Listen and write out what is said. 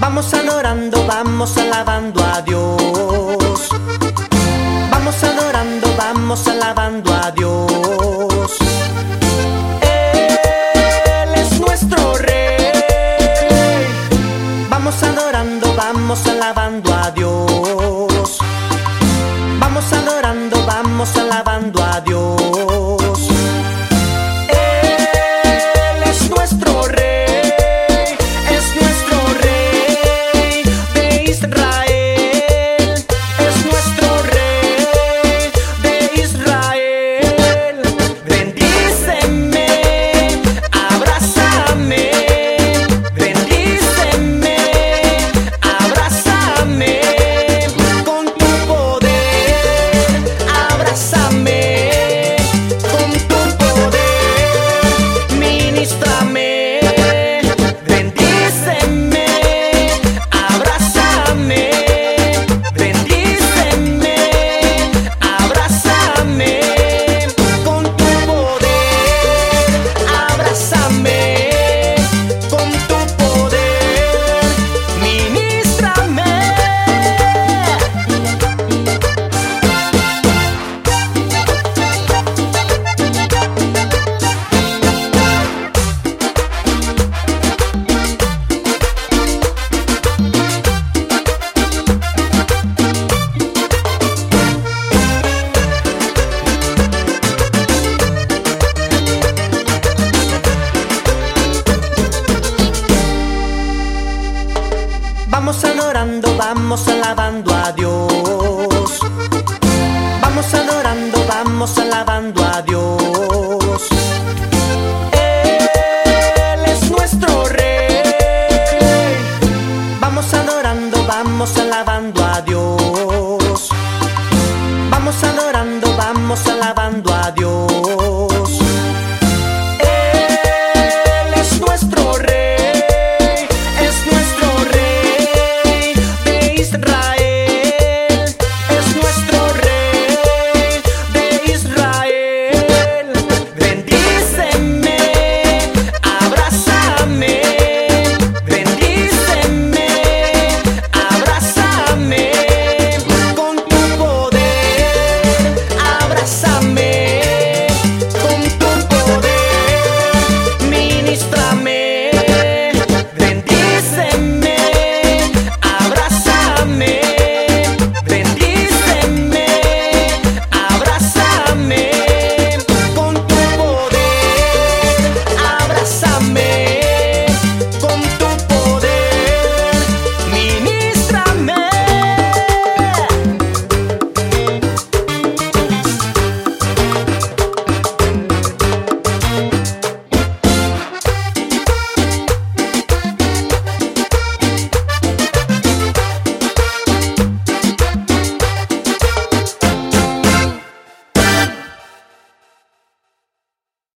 Vamos adorando, vamos alabando a Dios. Vamos adorando, vamos alabando a Dios. Él es nuestro rey. Vamos adorando, vamos alabando a Dios. Vamos adorando, vamos alabando a Dios. Vamos adorando, vamos alabando a Dios. Vamos adorando, vamos alabando a Dios. Él es nuestro rey. Vamos adorando, vamos alabando a Dios. Vamos adorando, vamos alabando a Dios.